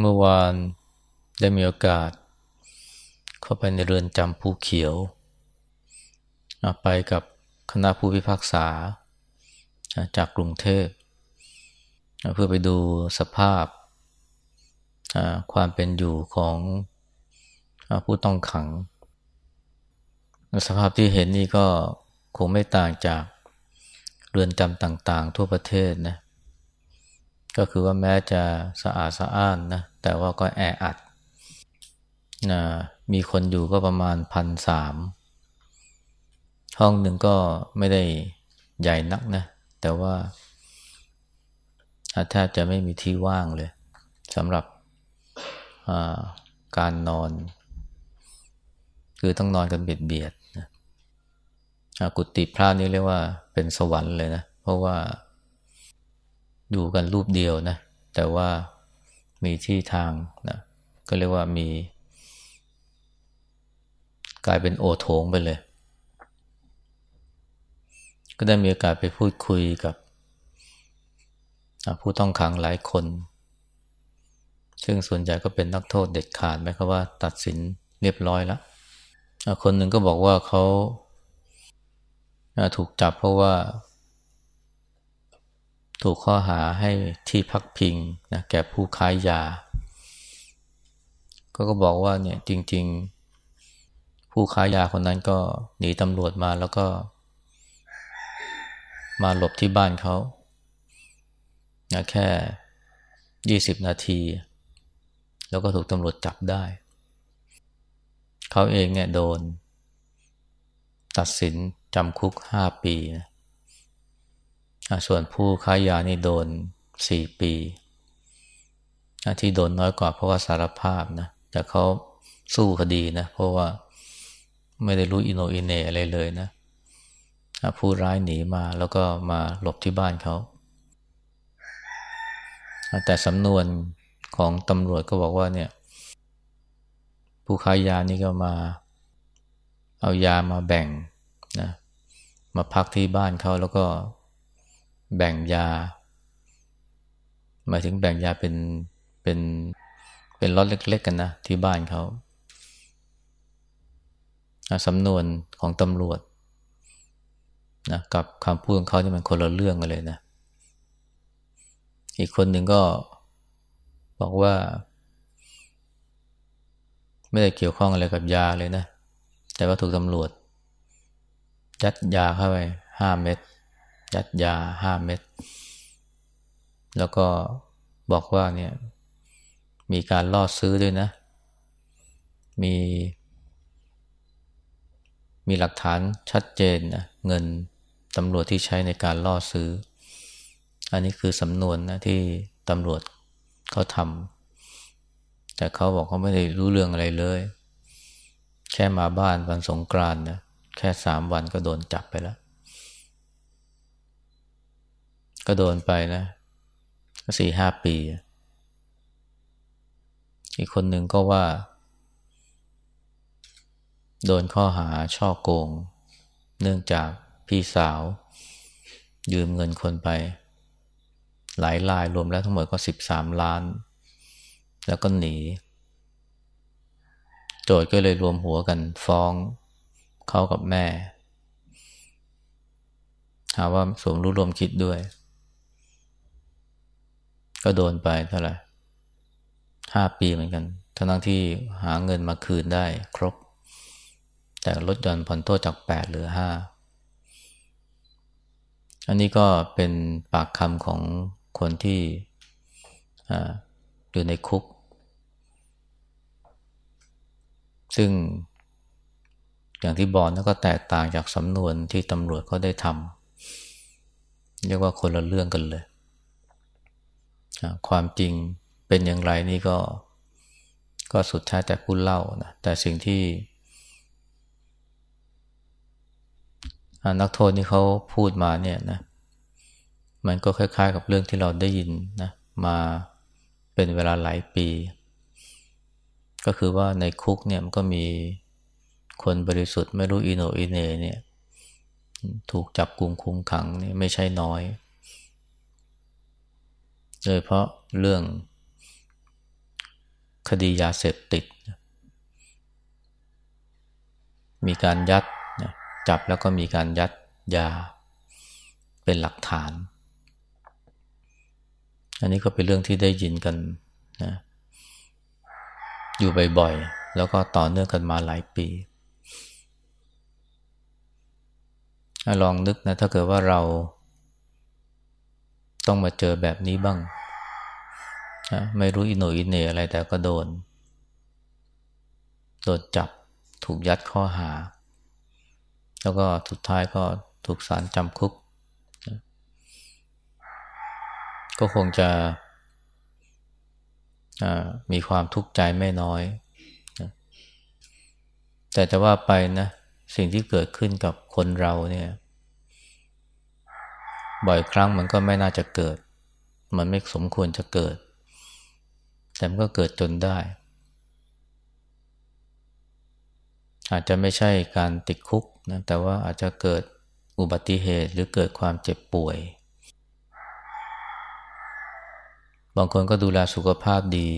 เมื่อวานได้มีโอกาส เข้าไปในเรือนจำภูเขียว ไปกับคณะผู้พิพากษา จากกรุงเทพ เพื่อไปดูสภาพความเป็นอยู่ของผู้ต้องขัง สภาพที่เห็นนี่ก็คงไม่ต่างจากเรือนจำต่าง ๆ ทั่วประเทศนะ ก็คือว่าแม้จะสะอาดสะอ้านนะแต่ว่าก็แออัดนะมีคนอยู่ก็ประมาณพันสามห้องหนึ่งก็ไม่ได้ใหญ่นักนะ แต่ว่าแทบจะไม่มีที่ว่างเลยสำหรับการนอน คือต้องนอนกันเบียดเบียดนะกุฏิพระนี่เรียกว่าเป็นสวรรค์เลยนะ เพราะว่า อยู่กันรูปเดียวนะ แต่ว่ามีที่ทางนะก็เรียกว่ามี กลายเป็นโอโถงไปเลย ก็ได้มีโอกาสไปพูดคุยกับ ผู้ต้องขังหลายคน ซึ่งส่วนใหญ่ก็เป็นนักโทษเด็ดขาดไหมครับว่าตัดสินเรียบร้อยแล้วคนหนึ่งก็บอกว่าเขาถูกจับเพราะว่า ถูกข้อหาให้ที่พักพิงนะแก่ผู้ค้ายยา ก็ก็บอกว่าเนี่ยจริง ๆ ผู้ค้ายาคนนั้นก็หนีตำรวจมาแล้วก็ มาหลบที่บ้านเขานะแค่ยี่สิบนาที แล้วก็ถูกตำรวจจับได้ เขาเองเนี่ยโดน ตัดสินจำคุกห้าปีนะ ส่วนผู้ค้ายานี่โดนสี่ปีที่โดนน้อยกว่าเพราะว่าสารภาพนะ แต่เขาสู้คดีนะ เพราะว่าไม่ได้รู้อินโนอินเนอะไรเลยนะ ผู้ร้ายหนีมาแล้วก็มาหลบที่บ้านเขา แต่สำนวนของตำรวจก็บอกว่าเนี่ย ผู้ค้ายานี่ก็มา เอายามาแบ่งนะ มาพักที่บ้านเขาแล้วก็ แบ่งยา หมายถึงแบ่งยาเป็นเป็นเป็นล็อตเล็ก ๆ กันนะ ที่บ้านเขาสำนวนของตำรวจนะกับคำพูดของเขาที่มันคนละเรื่องกันเลยนะ อีกคนหนึ่งก็บอกว่า ไม่ได้เกี่ยวข้องอะไรกับยาเลยนะ แต่ว่าถูกตำรวจยัดยาเข้าไปห้าเม็ด ยัดยาห้าเม็ดแล้วก็บอกว่าเนี่ยมีการล่อซื้อด้วยนะ มี มีหลักฐานชัดเจนนะเงินตำรวจที่ใช้ในการล่อซื้อ อันนี้คือสำนวนนะที่ตำรวจเขาทำแต่เขาบอกเขาไม่ได้รู้เรื่องอะไรเลย แค่มาบ้านวันสงกรานนะแค่สามวันก็โดนจับไปแล้ว ก็โดนไปนะสี่ห้าปี อีกคนหนึ่งก็ว่า โดนข้อหาช่อโกง เนื่องจากพี่สาว ยืมเงินคนไป หลายลายรวมแล้วทั้งหมดก็สิบสามล้าน แล้วก็หนี โจทย์ก็เลยรวมหัวกันฟ้องเขากับแม่หาว่าสมรู้รวมคิดด้วย ก็โดนไปเท่าไหร่ห้าปีเหมือนกัน ทั้งที่หาเงินมาคืนได้ครบ แต่ลดหย่อนผ่อนโทษจากแปดเหลือห้าอันนี้ก็เป็นปากคำของคนที่อยู่ในคุก ซึ่งอย่างที่บอกนั่นก็แตกต่างจากสำนวนที่ตำรวจเขาได้ทำเรียกว่าคนละเรื่องกันเลย ความจริงเป็นอย่างไรนี่ก็ ก็สุดแท้แต่ผู้เล่านะแต่สิ่งที่นักโทษที่เขาพูดมาเนี่ยนะ มันก็คล้าย ๆ กับเรื่องที่เราได้ยินนะมาเป็นเวลาหลายปี ก็คือว่าในคุกเนี่ยมันก็มีคนบริสุทธิ์ไม่รู้อิโนอิเนเนี่ย ถูกจับกลุ่มคุมขังนี่ไม่ใช่น้อย โดยเพราะเรื่องคดียาเสพติด มีการยัดจับแล้วก็มีการยัดยาเป็นหลักฐาน อันนี้ก็เป็นเรื่องที่ได้ยินกันนะอยู่บ่อยๆ แล้วก็ต่อเนื่องกันมาหลายปี ลองนึกนะถ้าเกิดว่าเรา ต้องมาเจอแบบนี้บ้างไม่รู้อิโนอินเนอะไรแต่ก็โดน โดนจับถูกยัดข้อหา แล้วก็สุดท้ายก็ถูกสารจำคุกก็คงจะมีความทุกข์ใจไม่น้อยแต่จะว่าไปนะสิ่งที่เกิดขึ้นกับคนเราเนี่ย บ่อยครั้งมันก็ไม่น่าจะเกิด มันไม่สมควรจะเกิด แต่มันก็เกิดจนได้ อาจจะไม่ใช่การติดคุกนะแต่ว่าอาจจะเกิดอุบัติเหตุหรือเกิดความเจ็บป่วย บางคนก็ดูแลสุขภาพดี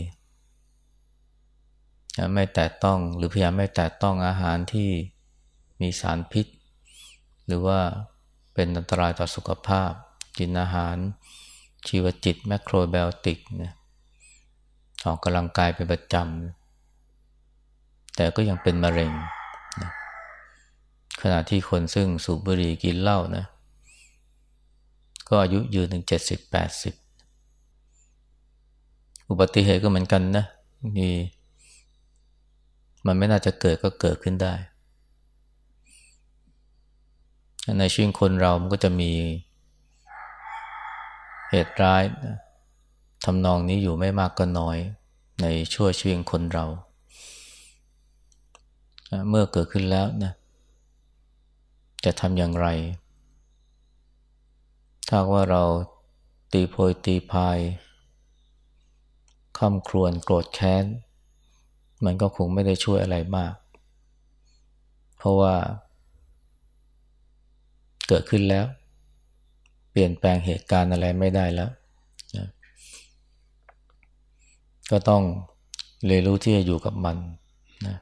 ไม่แตะต้องหรือพยายามไม่แตะต้องอาหารที่มีสารพิษ หรือว่า เป็นอันตรายต่อสุขภาพ กินอาหาร ชีวจิตแมคโครไบโอติกนะออกกำลังกายเป็นประจำ แต่ก็ยังเป็นมะเร็งนะขณะที่คนซึ่งสูบบุหรี่กินเหล้านะ ก็อายุยืนถึงเจ็ดสิบแปดสิบอุบัติเหตุก็เหมือนกันนะมีมันไม่น่าจะเกิดก็เกิดขึ้นได้ ในชีวิตคนเรามันก็จะมีเหตุร้ายทำนองนี้อยู่ไม่มากก็น้อย ในชั่วชีวิตคนเรา เมื่อเกิดขึ้นแล้วนะจะทำอย่างไร ถ้าว่าเราตีโพยตีพายคำครวญโกรธแค้น มันก็คงไม่ได้ช่วยอะไรมาก เพราะว่า เกิดขึ้นแล้ว เปลี่ยนแปลงเหตุการณ์อะไรไม่ได้แล้วก็ต้องเรียนรู้ที่จะอยู่กับมันนะ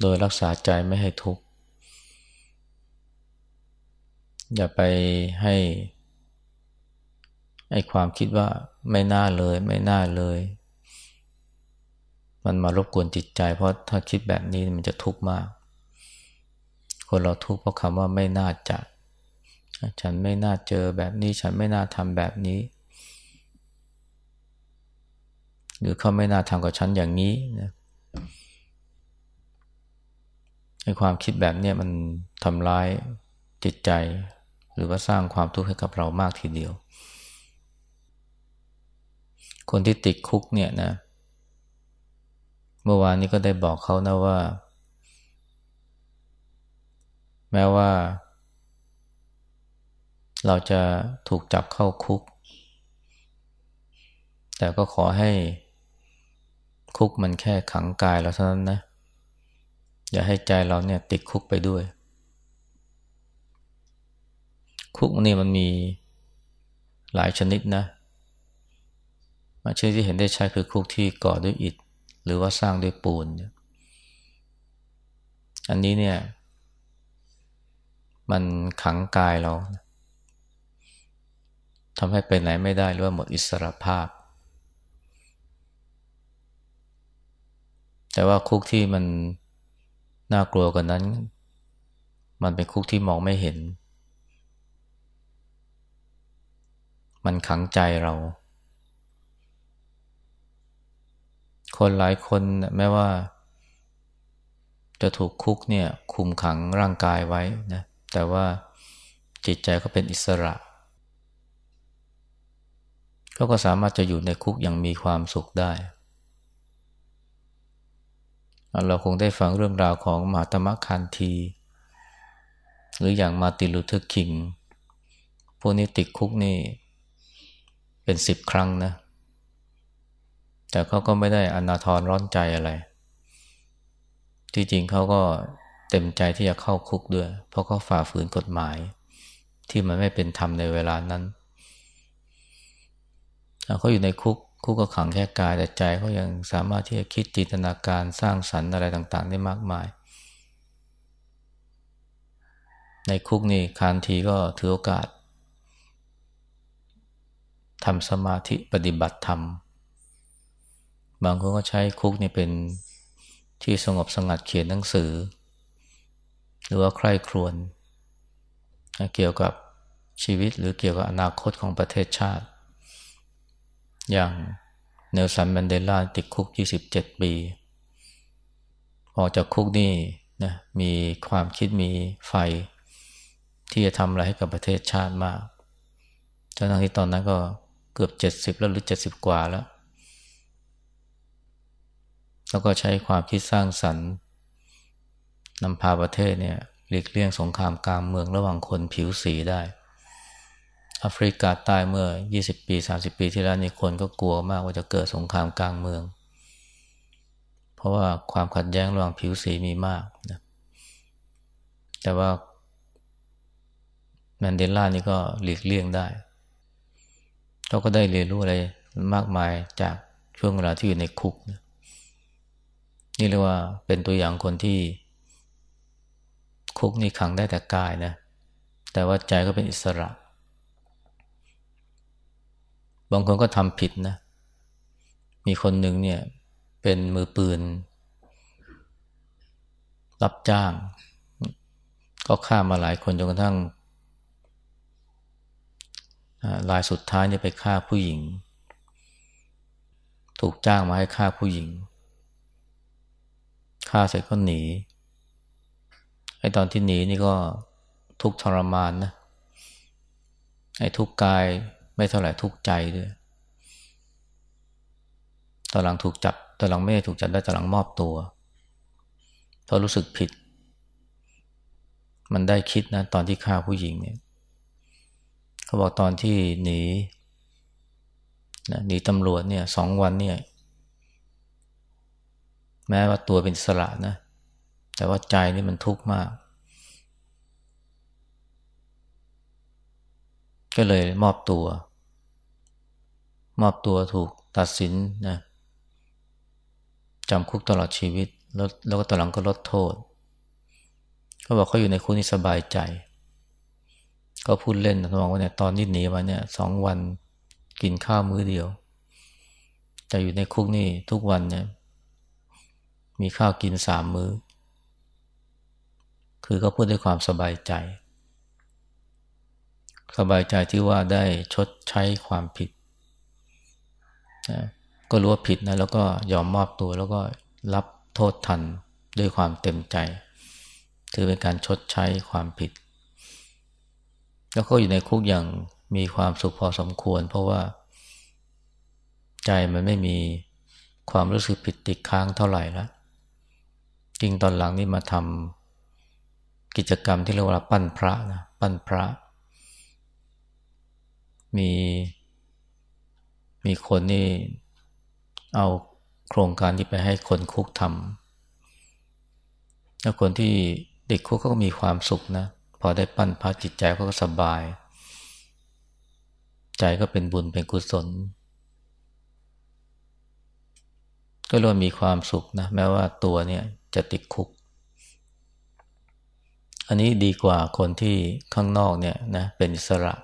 โดยรักษาใจไม่ให้ทุกข์อย่าไปให้ไอ้ความคิดว่าไม่น่าเลย ไม่น่าเลย มันมารบกวนจิตใจ เพราะถ้าคิดแบบนี้มันจะทุกข์มาก คนเราทุกข์เพราะคำว่าไม่น่าจะ ฉันไม่น่าเจอแบบนี้ ฉันไม่น่าทำแบบนี้ หรือเขาไม่น่าทำกับฉันอย่างนี้นะในความคิดแบบนี้มันทำร้ายจิตใจ หรือว่าสร้างความทุกข์ให้กับเรามากทีเดียว คนที่ติดคุกเนี่ยนะ เมื่อวานนี้ก็ได้บอกเขานะว่า แม้ว่า เราจะถูกจับเข้าคุก แต่ก็ขอให้คุกมันแค่ขังกายเราเท่านั้นนะ อย่าให้ใจเราเนี่ยติดคุกไปด้วย คุกนี่มันมีหลายชนิดนะมาชนิดที่เห็นได้ใช้คือคุกที่ก่อด้วยอิฐ หรือว่าสร้างด้วยปูน อันนี้เนี่ย มันขังกายเรา ทำให้ไปไหนไม่ได้หรือว่าหมดอิสรภาพ แต่ว่าคุกที่มันน่ากลัวกว่านั้น มันเป็นคุกที่มองไม่เห็น มันขังใจเรา คนหลายคนแม้ว่า จะถูกคุกเนี่ยคุมขังร่างกายไว้นะ แต่ว่าจิตใจก็เป็นอิสระเขาก็สามารถจะอยู่ในคุกอย่างมีความสุขได้ เราคงได้ฟังเรื่องราวของมหาตมะคันที หรืออย่างมาร์ติน ลูเธอร์คิง พวกนี้ติดคุกนี่เป็นสิบครั้งนะ แต่เขาก็ไม่ได้อนาทรร้อนใจอะไร ที่จริงเขาก็เต็มใจที่จะเข้าคุกด้วย เพราะเขาฝ่าฝืนกฎหมาย ที่มันไม่เป็นธรรมในเวลานั้น เขาอยู่ในคุกคุกก็ขังแค่กายแต่ใจเขายังสามารถที่จะคิดจินตนาการสร้างสรรค์อะไรต่างๆ ได้มากมาย ในคุกนี่คานทีก็ถือโอกาสทำสมาธิปฏิบัติธรรม บางคนก็ใช้คุกนี่เป็นที่สงบสงัดเขียนหนังสือ หรือว่าใคร่ครวญเกี่ยวกับชีวิตหรือเกี่ยวกับอนาคตของประเทศชาติ อย่างเนลสันแมนเดลาติดคุก 27 ปี ออกจากคุกนี่นะมีความคิดมีไฟ ที่จะทำอะไรให้กับประเทศชาติมากทั้งที่ตอนนั้นก็เกือบ 70 แล้วหรือ 70 กว่าแล้ว แล้วก็ใช้ความคิดสร้างสรรค์นำพาประเทศเนี่ยหลีกเลี่ยงสงครามกลางเมืองระหว่างคนผิวสีได้ แอฟริกาใต้เมื่อ 20 ปี 30 ปีที่แล้วนี่คนก็กลัวมากว่าจะเกิดสงครามกลางเมือง เพราะว่าความขัดแย้งระหว่างผิวสีมีมากนะแต่ว่าแมนเดลานี่ก็หลีกเลี่ยงได้เขาก็ได้เรียนรู้อะไรมากมายจากช่วงเวลาที่อยู่ในคุกนะนี่เรียกว่าเป็นตัวอย่างคนที่ คุกนี่ขังได้แต่กายนะ แต่ว่าใจก็เป็นอิสระ บางคนก็ทำผิดนะ มีคนหนึ่งเนี่ย เป็นมือปืน รับจ้าง ก็ฆ่ามาหลายคนจนกระทั่งลายสุดท้ายเนี่ยไปฆ่าผู้หญิง ถูกจ้างมาให้ฆ่าผู้หญิงฆ่าเสร็จก็หนีไอ้ตอนที่หนีนี่ก็ทุกทรมานนะไอ้ทุกกาย ไม่เท่าไหร่ทุกข์ใจด้วยตอนหลังถูกจับตอนหลังไม่ถูกจับได้ตอนหลังมอบตัวเพราะรู้สึกผิด มันได้คิดนะ ตอนที่ฆ่าผู้หญิงเนี่ย เขาบอกตอนที่หนีหนีตำรวจเนี่ยสองวันเนี่ย แม้ว่าตัวเป็นสระนะ แต่ว่าใจนี่มันทุกข์มาก ก็เลยมอบตัว มอบตัวถูกตัดสินนะจำคุกตลอดชีวิต แล้วแล้วก็ตอนหลังก็ลดโทษเขาบอกเขาอยู่ในคุกนี่สบายใจ ก็พูดเล่นนะบอกว่าเนี่ยตอนนี้หนีมาเนี่ยสองวันกินข้าวมื้อเดียว แต่อยู่ในคุกนี่ทุกวันเนี่ย มีข้าวกินสามมื้อ คือก็พูดด้วยความสบายใจ สบายใจที่ว่าได้ชดใช้ความผิดนะก็รู้ว่าผิดนะแล้วก็ยอมมอบตัวแล้วก็รับโทษทันด้วยความเต็มใจ ถือเป็นการชดใช้ความผิด แล้วก็อยู่ในคุกอย่างมีความสุขพอสมควร เพราะว่า ใจมันไม่มีความรู้สึกผิดติดค้างเท่าไหร่แล้วจริงตอนหลังนี่มาทำกิจกรรมที่เรียกว่าปั้นพระนะปั้นพระ มีมีคนนี่เอาโครงการที่ไปให้คนคุกทำแล้วคนที่เด็กคุกก็มีความสุขนะ พอได้ปั้นพระจิตใจก็สบาย ใจก็เป็นบุญเป็นกุศล ก็เลยมีความสุขนะ แม้ว่าตัวเนี่ยจะติดคุก อันนี้ดีกว่าคนที่ข้างนอกเนี่ยนะเป็นอิสระ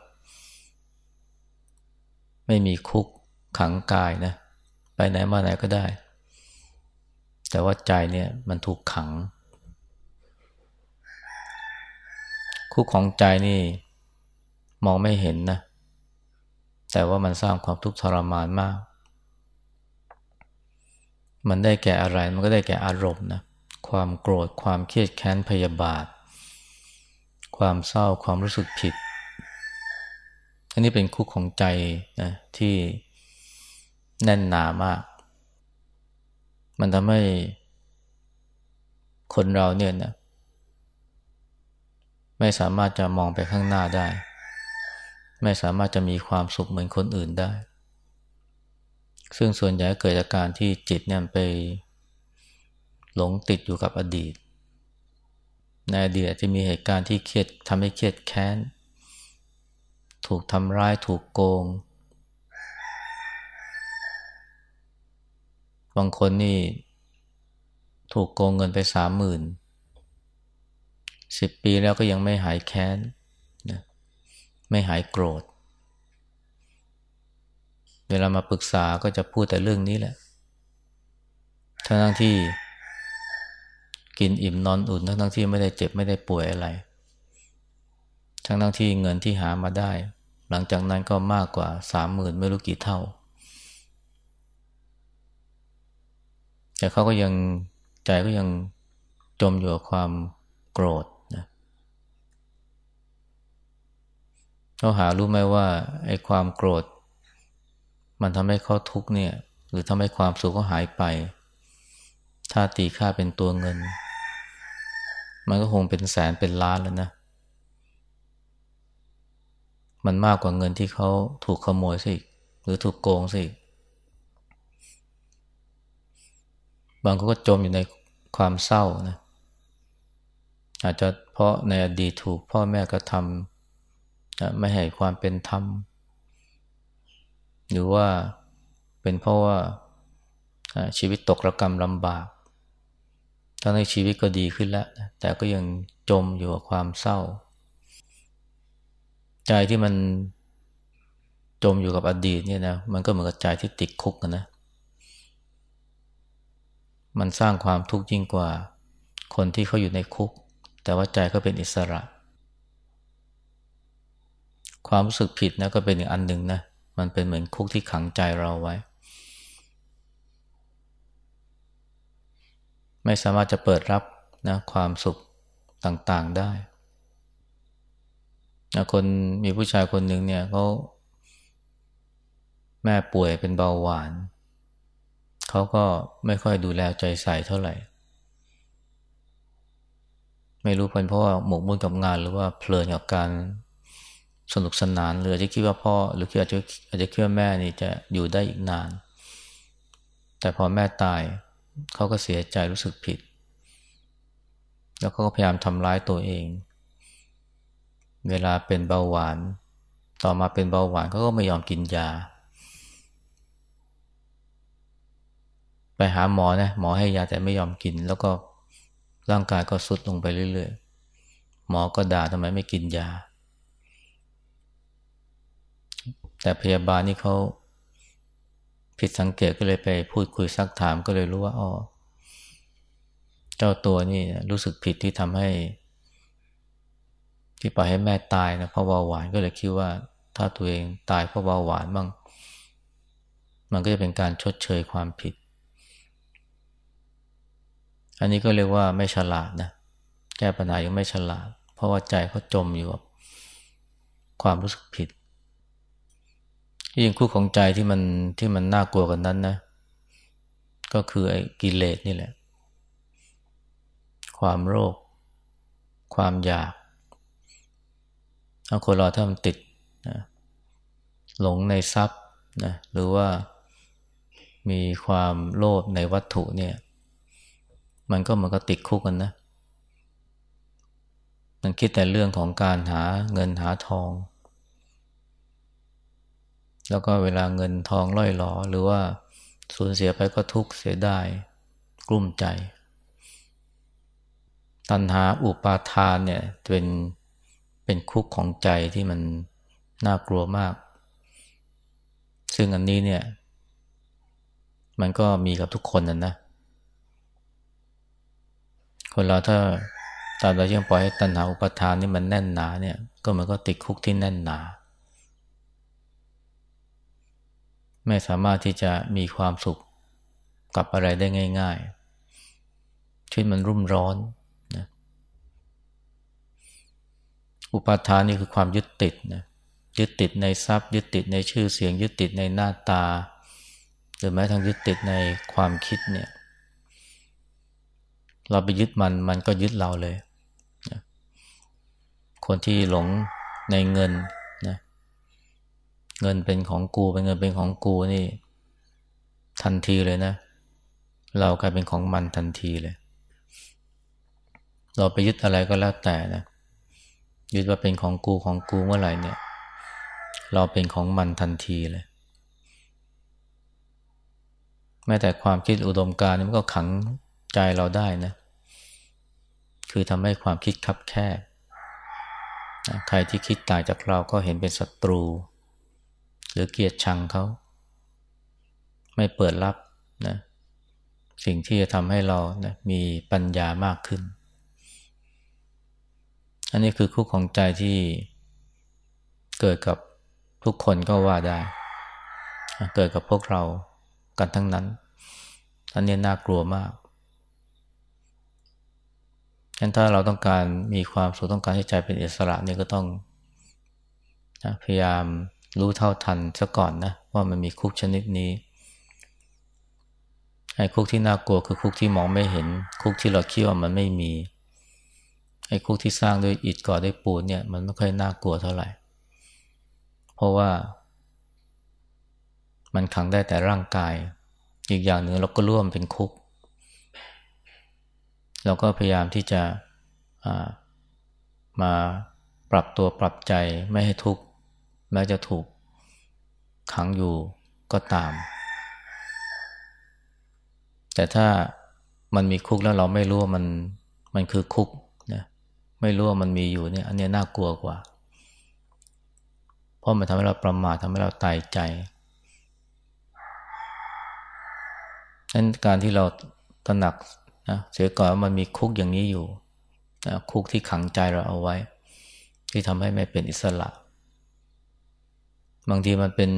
ไม่มีคุกขังกายนะ ไปไหนมาไหนก็ได้ แต่ว่าใจเนี่ยมันถูกขัง คุกของใจนี่มองไม่เห็นนะ แต่ว่ามันสร้างความทุกข์ทรมานมาก มันได้แก่อะไร มันก็ได้แก่อารมณ์นะ ความโกรธ ความเครียดแค้นพยาบาท ความเศร้า ความรู้สึกผิด อันนี้เป็นคุกของใจนะที่แน่นหนามาก มันทำให้คนเราเนี่ยนะไม่สามารถจะมองไปข้างหน้าได้ ไม่สามารถจะมีความสุขเหมือนคนอื่นได้ ซึ่งส่วนใหญ่เกิดจากการที่จิตเนี่ยไปหลงติดอยู่กับอดีต ในอดีตจะมีเหตุการณ์ที่เครียดทำให้เครียดแค้น ถูกทำร้ายถูกโกง บางคนนี่ ถูกโกงเงินไปสามหมื่นสิบปีแล้วก็ยังไม่หายแค้นนะไม่หายโกรธ เวลามาปรึกษาก็จะพูดแต่เรื่องนี้แหละ ทั้งที่กินอิ่มนอนอุ่นทั้งทั้งที่ไม่ได้เจ็บไม่ได้ป่วยอะไร ทั้งทั้งที่เงินที่หามาได้ หลังจากนั้นก็มากกว่าสามหมื่นไม่รู้กี่เท่า แต่เขาก็ยังใจก็ยังจมอยู่กับความโกรธนะเขาหารู้ไหมว่าไอ้ความโกรธ มันทำให้เขาทุกข์เนี่ย หรือทำให้ความสุขเขาหายไป ถ้าตีค่าเป็นตัวเงิน มันก็คงเป็นแสนเป็นล้านแล้วนะ มันมากกว่าเงินที่เขาถูกขโมยสิหรือถูกโกงสิบางคนก็จมอยู่ในความเศร้านะอาจจะเพราะในอดีตถูกพ่อแม่กระทำไม่ให้ความเป็นธรรม หรือว่าเป็นเพราะว่าชีวิตตกระกรรมลำบากทั้งในชีวิตก็ดีขึ้นแล้ว แต่ก็ยังจมอยู่กับความเศร้า ใจที่มันจมอยู่กับอดีตเนี่ยนะมันก็เหมือนกับใจที่ติดคุกนะ มันสร้างความทุกข์ยิ่งกว่า คนที่เขาอยู่ในคุก แต่ว่าใจก็เป็นอิสระ ความรู้สึกผิดนะก็เป็นอีกอันหนึ่งนะมันเป็นเหมือนคุกที่ขังใจเราไว้ ไม่สามารถจะเปิดรับนะความสุขต่างๆได้ คนมีผู้ชายคนหนึ่งเนี่ยเขาแม่ป่วยเป็นเบาหวาน เขาก็ไม่ค่อยดูแลใจใส่เท่าไหร่ ไม่รู้เป็นเพราะว่าหมกมุ่นกับงานหรือว่าเพลินกับการสนุกสนานหรืออาจจะคิดว่าพ่อ หรืออาจจะอาจจะคิดว่าแม่นี่จะอยู่ได้อีกนาน แต่พอแม่ตายเขาก็เสียใจรู้สึกผิด แล้วเขาก็พยายามทำร้ายตัวเอง เวลาเป็นเบาหวาน ต่อมาเป็นเบาหวานเขาก็ไม่ยอมกินยา ไปหาหมอนะหมอให้ยาแต่ไม่ยอมกิน แล้วก็ร่างกายก็สุดลงไปเรื่อยๆ หมอก็ด่าทำไมไม่กินยา แต่พยาบาลนี่เขาผิดสังเกตก็เลยไปพูดคุยซักถามก็เลยรู้ว่าอ๋อเจ้าตัวนี่รู้สึกผิดที่ทำให้ ที่ปล่อยให้แม่ตายนะเพราะเบาหวานก็เลยคิดว่า ถ้าตัวเองตายเพราะเบาหวานบ้างมันก็จะเป็นการชดเชยความผิด อันนี้ก็เรียกว่าไม่ฉลาดนะแก้ปัญหายังไม่ฉลาด เพราะว่าใจเขาจมอยู่กับความรู้สึกผิดยิ่งคู่ของใจที่มันที่มันน่ากลัวกันนั้นนะ ก็คือไอ้กิเลสนี่แหละ ความโรค ความอยาก ถ้าคนเราถ้ามันติดนะหลงในทรัพย์นะหรือว่ามีความโลภในวัตถุเนี่ย มันก็เหมือนกับติดคุกกันนะ มันคิดแต่เรื่องของการหาเงินหาทอง แล้วก็เวลาเงินทองล่อยหลอหรือว่าสูญเสียไปก็ทุกข์เสียได้กลุ้มใจ ตัณหาอุปาทานเนี่ยเป็น เป็นคุกของใจที่มันน่ากลัวมาก ซึ่งอันนี้เนี่ย มันก็มีกับทุกคนนะนะ คนเราถ้าตามเรายังปล่อยให้ตัณหาอุปทานนี่มันแน่นหนาเนี่ย ก็มันก็ติดคุกที่แน่นหนา ไม่สามารถที่จะมีความสุขกับอะไรได้ง่าย ๆชีวิตมันรุ่มร้อนนะ อุปาทานนี่คือความยึดติดนะยึดติดในทรัพย์ ยึดติดในชื่อเสียง ยึดติดในหน้าตา หรือแม้ทั้งยึดติดในความคิดเนี่ย เราไปยึดมันมันก็ยึดเราเลยนะคนที่หลงในเงินนะเงินเป็นของกูเป็นเงินเป็นของกูนี่ ทันทีเลยนะ เรากลายเป็นของมันทันทีเลย เราไปยึดอะไรก็แล้วแต่นะ ยึดว่าเป็นของกูของกูเมื่อไหร่เนี่ย เราเป็นของมันทันทีเลย แม้แต่ความคิดอุดมการณ์มันก็ขังใจเราได้นะ คือทำให้ความคิดคับแคบใครที่คิดต่างจากเราก็เห็นเป็นศัตรู หรือเกลียดชังเขา ไม่เปิดรับนะสิ่งที่จะทำให้เรานะมีปัญญามากขึ้น อันนี้คือคุกของใจที่เกิดกับทุกคนก็ว่าได้ เกิดกับพวกเรากันทั้งนั้น อันนี้น่ากลัวมากฉะนั้นถ้าเราต้องการมีความสุขต้องการให้ใจเป็นอิสระนี่ก็ต้องนะพยายามรู้เท่าทันซะก่อนนะว่ามันมีคุกชนิดนี้ไอ้คุกที่น่ากลัวคือคุกที่มองไม่เห็น คุกที่เราคิดว่ามันไม่มี ไอ้คุกที่สร้างด้วยอิฐก่อด้วยปูนเนี่ย มันไม่ค่อยน่ากลัวเท่าไหร่ เพราะว่ามันขังได้แต่ร่างกาย อีกอย่างหนึ่งเราก็ร่วมเป็นคุก เราก็พยายามที่จะมาปรับตัวปรับใจไม่ให้ทุกข์แม้จะถูกขังอยู่ก็ตาม แต่ถ้ามันมีคุกแล้วเราไม่รู้ว่ามันมันคือคุก ไม่รู้ว่ามันมีอยู่เนี่ย อันนี้น่ากลัวกว่า เพราะมันทำให้เราประมาททำให้เราตายใจนั้นการที่เราตระหนักนะเสียก่อนว่ามันมีคุกอย่างนี้อยู่นะคุกที่ขังใจเราเอาไว้ ที่ทำให้ไม่เป็นอิสระ บางทีมันเป็น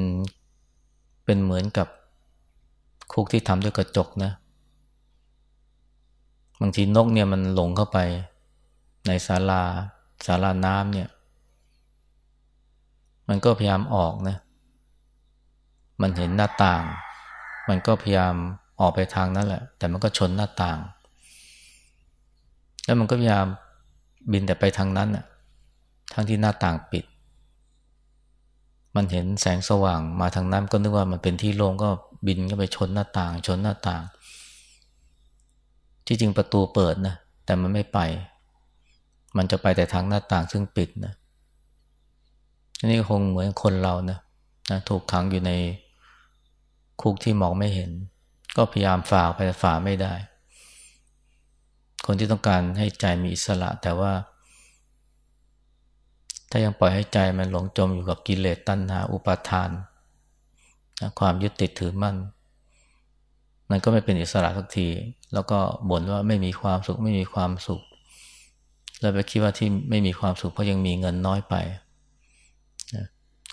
เป็นเหมือนกับคุกที่ทำด้วยกระจกนะ บางทีนกเนี่ยมันหลงเข้าไป ในศาลาศาลาน้ำเนี่ย มันก็พยายามออกนะ มันเห็นหน้าต่าง มันก็พยายามออกไปทางนั้นแหละ แต่มันก็ชนหน้าต่าง แล้วมันก็พยายามบินแต่ไปทางนั้นน่ะทั้งที่หน้าต่างปิด มันเห็นแสงสว่างมาทางนั้นก็นึกว่ามันเป็นที่โล่งก็บินก็ไปชนหน้าต่าง ชนหน้าต่าง ที่จริงประตูเปิดนะแต่มันไม่ไป มันจะไปแต่ทางหน้าต่างซึ่งปิดนะนี่คงเหมือนคนเรานะนะถูกขังอยู่ในคุกที่มองไม่เห็น ก็พยายามฝ่าไปฝ่าไม่ได้ คนที่ต้องการให้ใจมีอิสระ แต่ว่า ถ้ายังปล่อยให้ใจมันหลงจมอยู่กับกิเลสตัณหา อุปาทานนะความยึดติดถือมั่นมันก็ไม่เป็นอิสระสักที แล้วก็บ่นว่าไม่มีความสุขไม่มีความสุข แล้วไปคิดว่าที่ไม่มีความสุขเพราะยังมีเงินน้อยไปนะ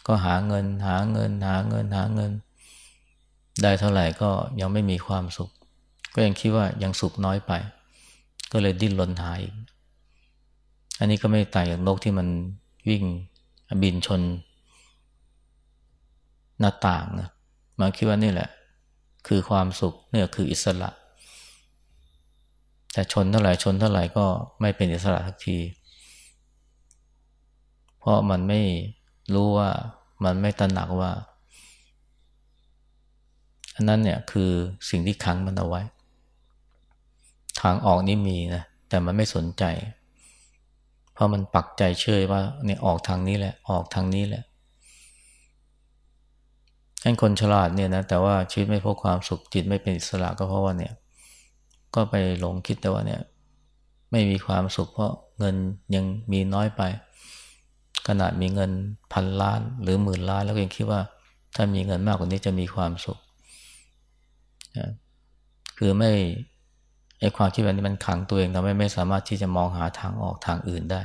ก็หาเงินหาเงินหาเงินหาเงิน ได้เท่าไหร่ก็ยังไม่มีความสุข ก็ยังคิดว่ายังสุขน้อยไป ก็เลยดิ้นรนหาอีก อันนี้ก็ไม่ต่างจากนกที่มันวิ่งบินชน หน้าต่างนะมาคิดว่านี่แหละ คือความสุขเนี่ยคืออิสระ แต่ชนเท่าไหร่ชนเท่าไหร่ก็ไม่เป็นอิสระทักที เพราะมันไม่รู้ว่ามันไม่ตระหนักว่า อันนั้นเนี่ยคือสิ่งที่ขังมันเอาไว้ ทางออกนี่มีนะ แต่มันไม่สนใจ เพราะมันปักใจเชื่อว่าเนี่ยออกทางนี้แหละ ออกทางนี้แหละให้คนฉลาดเนี่ยนะแต่ว่าชีวิตไม่พบความสุขจิตไม่เป็นอิสระก็เพราะว่าเนี่ย ก็ไปหลงคิดแต่ว่าเนี่ย ไม่มีความสุขเพราะเงินยังมีน้อยไป ขนาดมีเงินพันล้านหรือหมื่นล้านแล้วก็ยังคิดว่า ถ้ามีเงินมากกว่านี้จะมีความสุข คือไม่ไอความคิดแบบนี้มันขังตัวเองทำให้ไม่สามารถที่จะมองหาทางออกทางอื่นได้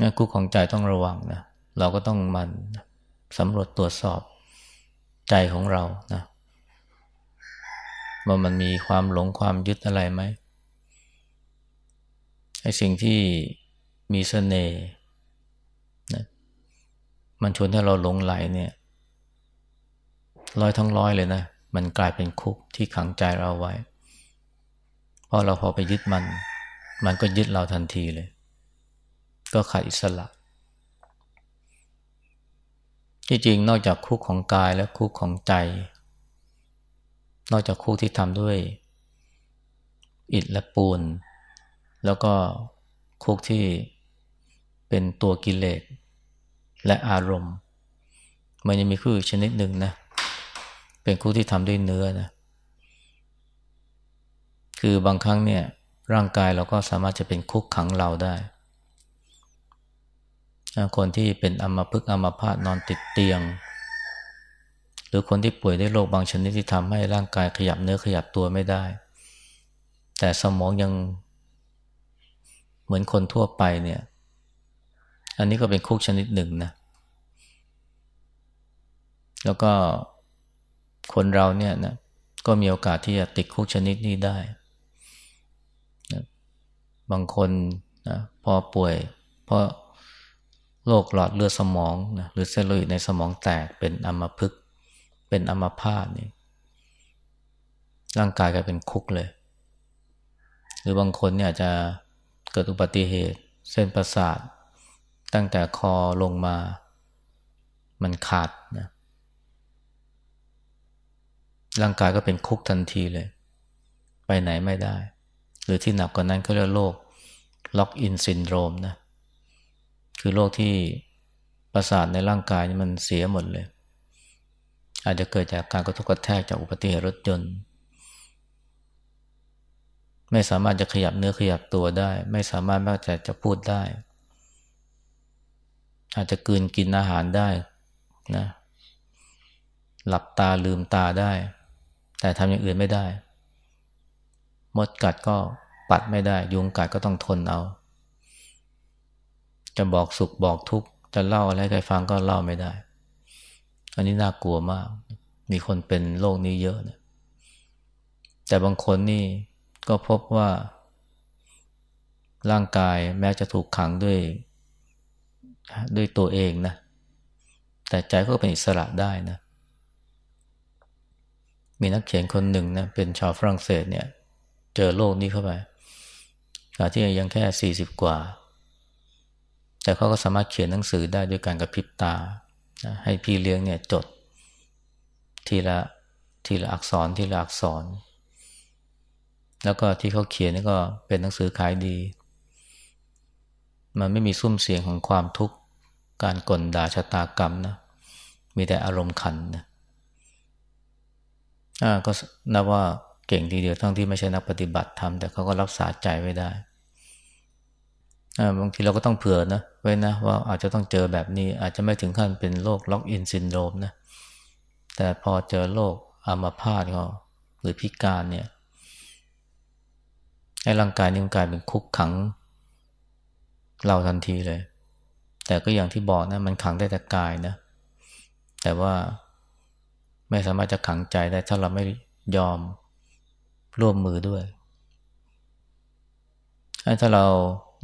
นะคุกของใจต้องระวังนะ เราก็ต้องมันสำรวจตรวจสอบใจของเรานะ ว่ามันมีความหลงความยึดอะไรไหมไอ้สิ่งที่มีเสน่ห์นะมันชวนให้เราหลงไหลเนี่ยร้อยทั้งร้อยเลยนะ มันกลายเป็นคุกที่ขังใจเราไว้ พอเราพอไปยึดมัน มันก็ยึดเราทันทีเลย ก็ขาดอิสระ ที่จริงนอกจากคุกของกายและคุกของใจ นอกจากคุกที่ทำด้วย อิฐและปูน แล้วก็คุกที่เป็นตัวกิเลสและอารมณ์ มันยังมีคุกอีกชนิดหนึ่งนะ เป็นคุกที่ทำด้วยเนื้อนะ คือบางครั้งเนี่ยร่างกายเราก็สามารถจะเป็นคุกขังเราได้ คนที่เป็นอัมพฤกษ์อัมพาตนอนติดเตียง หรือคนที่ป่วยด้วยโรคบางชนิดที่ทำให้ร่างกายขยับเนื้อขยับตัวไม่ได้ แต่สมองยังเหมือนคนทั่วไปเนี่ย อันนี้ก็เป็นคุกชนิดหนึ่งนะ แล้วก็คนเราเนี่ยนะก็มีโอกาสที่จะติดคุกชนิดนี้ได้นะบางคนนะพอป่วย เพราะโรคหลอดเลือดสมองนะหรือเซลล์โลหิตในสมองแตกเป็นอัมพฤกษ์ เป็นอัมพาตนี่ร่างกายกลายเป็นคุกเลย หรือบางคนเนี่ยจะเกิดอุบัติเหตุ เส้นประสาท ตั้งแต่คอลงมา มันขาดนะร่างกายก็เป็นคุกทันทีเลย ไปไหนไม่ได้ หรือที่หนักกว่านั้นเขาเรียกโรค locked-in syndrome นะคือโรคที่ประสาทในร่างกายมันเสียหมดเลย อาจจะเกิดจากการกระทบกระแทกจากอุบัติเหตุรถยนต์ ไม่สามารถจะขยับเนื้อขยับตัวได้ ไม่สามารถแม้แต่จะพูดได้ อาจจะกืนกินอาหารได้นะหลับตาลืมตาได้ แต่ทำอย่างอื่นไม่ได้ มดกัดก็ปัดไม่ได้ ยุงกัดก็ต้องทนเอา จะบอกสุขบอกทุกข์จะเล่าอะไรให้ใครฟังก็เล่าไม่ได้ อันนี้น่ากลัวมาก มีคนเป็นโรคนี้เยอะนะแต่บางคนนี่ก็พบว่า ร่างกายแม้จะถูกขังด้วยด้วยตัวเองนะ แต่ใจก็เป็นอิสระได้นะ มีนักเขียนคนหนึ่งนะเป็นชาวฝรั่งเศสเนี่ย เจอโลกนี้เข้าไปขณะที่ยังแค่สี่สิบกว่า แต่เขาก็สามารถเขียนหนังสือได้ด้วยการกระพริบตา ให้พี่เลี้ยงเนี่ยจด ทีละทีละอักษรทีละอักษร แล้วก็ที่เขาเขียนนี่ก็เป็นหนังสือขายดี มันไม่มีซุ้มเสียงของความทุกข์การกลด่าชะตากรรมนะมีแต่อารมณ์ขันนะอ่าก็นับว่าเก่งทีเดียวทั้งที่ไม่ใช่นักปฏิบัติธรรมแต่เขาก็รักษาใจไว้ได้ บางทีเราก็ต้องเผื่อนะไว้นะว่าอาจจะต้องเจอแบบนี้อาจจะไม่ถึงขั้นเป็นโรคล็อกอินซินโดรมนะแต่พอเจอโรคอัมาพาตก็หรือพิการเนี่ยให้ร่างกายนี่มันกลายเป็นคุกขัง เราทันทีเลย แต่ก็อย่างที่บอกนะมันขังได้แต่กายนะ แต่ว่าไม่สามารถจะขังใจได้ถ้าเราไม่ยอมร่วมมือด้วย ถ้าเรา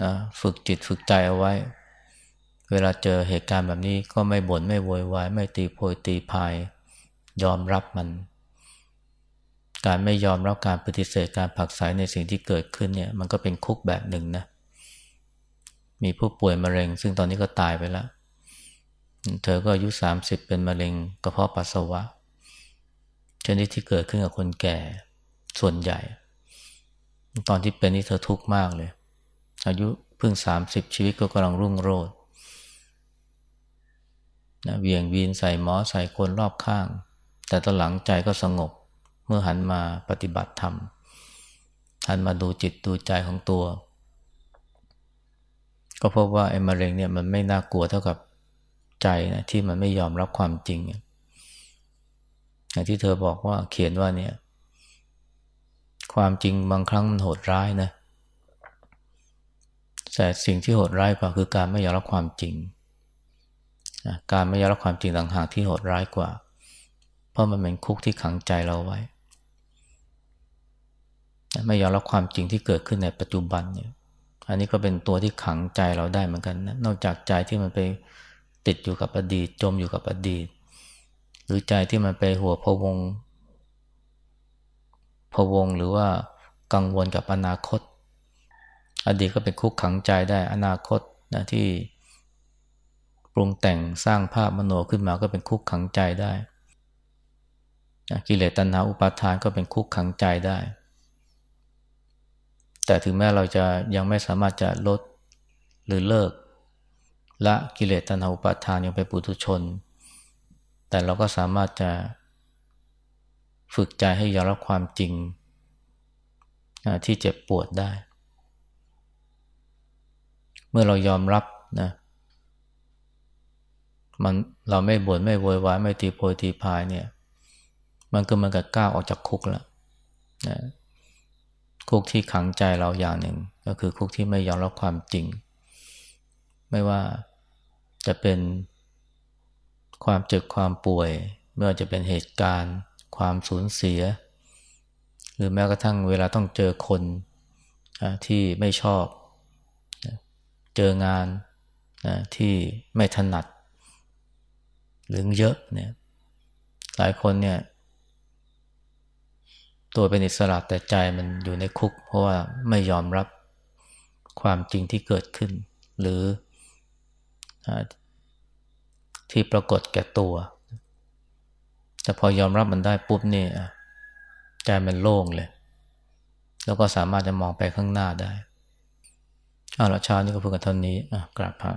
นะฝึกจิตฝึกใจเอาไว้ เวลาเจอเหตุการณ์แบบนี้ก็ไม่บน่นไม่โวยวายไม่ตีโพยตีพาย ยอมรับมัน การไม่ยอมรับการปฏิเสธการผักสายในสิ่งที่เกิดขึ้นเนี่ยมันก็เป็นคุกแบบหนึ่งนะมีผู้ป่วยมะเร็ง ซึ่งตอนนี้ก็ตายไปแล้ว เธอก็อายุสามสิบเป็นมะเร็งกระเพาะปัสสาวะชนิดที่เกิดขึ้นกับคนแก่ส่วนใหญ่ ตอนที่เป็นนี่เธอทุกข์มากเลย อายุเพิ่งสามสิบชีวิตก็กำลังรุ่งโรจน์นะเวียงวีนใส่หมอใส่คนรอบข้าง แต่ตอนหลังใจก็สงบเมื่อหันมาปฏิบัติธรรม หันมาดูจิตดูใจของตัว ก็พบว่าไอ้มะเร็งเนี่ยมันไม่น่ากลัวเท่ากับใจนะที่มันไม่ยอมรับความจริงอย่างที่เธอบอกว่าเขียนว่าเนี่ย ความจริงบางครั้งมันโหดร้ายนะเแต่สิ่งที่โหดร้ายกว่าคือการไม่ยอมรับความจริง การไม่ยอมรับความจริงต่างหากที่โหดร้ายกว่า เพราะมันเป็นคุกที่ขังใจเราไว้ ไม่ยอมรับความจริงที่เกิดขึ้นในปัจจุบันเนี่ย อันนี้ก็เป็นตัวที่ขังใจเราได้เหมือนกันนะ นอกจากใจที่มันไปติดอยู่กับอดีต จมอยู่กับอดีต หรือใจที่มันไปหัวพวงพวงหรือว่ากังวลกับอนาคต อดีตก็เป็นคุกขังใจได้ อนาคตนะที่ปรุงแต่งสร้างภาพมโนขึ้นมาก็เป็นคุกขังใจได้ กิเลสตัณหาอุปาทานก็เป็นคุกขังใจได้ แต่ถึงแม้เราจะยังไม่สามารถจะลดหรือเลิก ละกิเลสตัณหาอุปาทานยังเป็นปุถุชน แต่เราก็สามารถจะฝึกใจให้ยอมรับความจริงที่เจ็บปวดได้ เมื่อเรายอมรับนะมันเราไม่บน่นไม่โวยวายไม่ตีโพยตีพายเนี่ย มันก็เหมือนกับก้าวออกจากคุกแล้วนะคุกที่ขังใจเราอย่างหนึ่ง ก็คือคุกที่ไม่ยอมรับความจริง ไม่ว่าจะเป็นความเจ็บความป่วยไม่ว่าจะเป็นเหตุการณ์ ความสูญเสีย หรือแม้กระทั่งเวลาต้องเจอคนที่ไม่ชอบ เจองานที่ไม่ถนัด หรือเยอะเนี่ยหลายคนเนี่ย ตัวเป็นอิสระแต่ใจมันอยู่ในคุก เพราะว่าไม่ยอมรับความจริงที่เกิดขึ้น หรือที่ปรากฏแก่ตัว แต่พอยอมรับมันได้ปุ๊บนี่ใจมันโล่งเลย แล้วก็สามารถจะมองไปข้างหน้าได้ อาละเช้านี่ก็พูดกันเท่านี้อะกราบพระ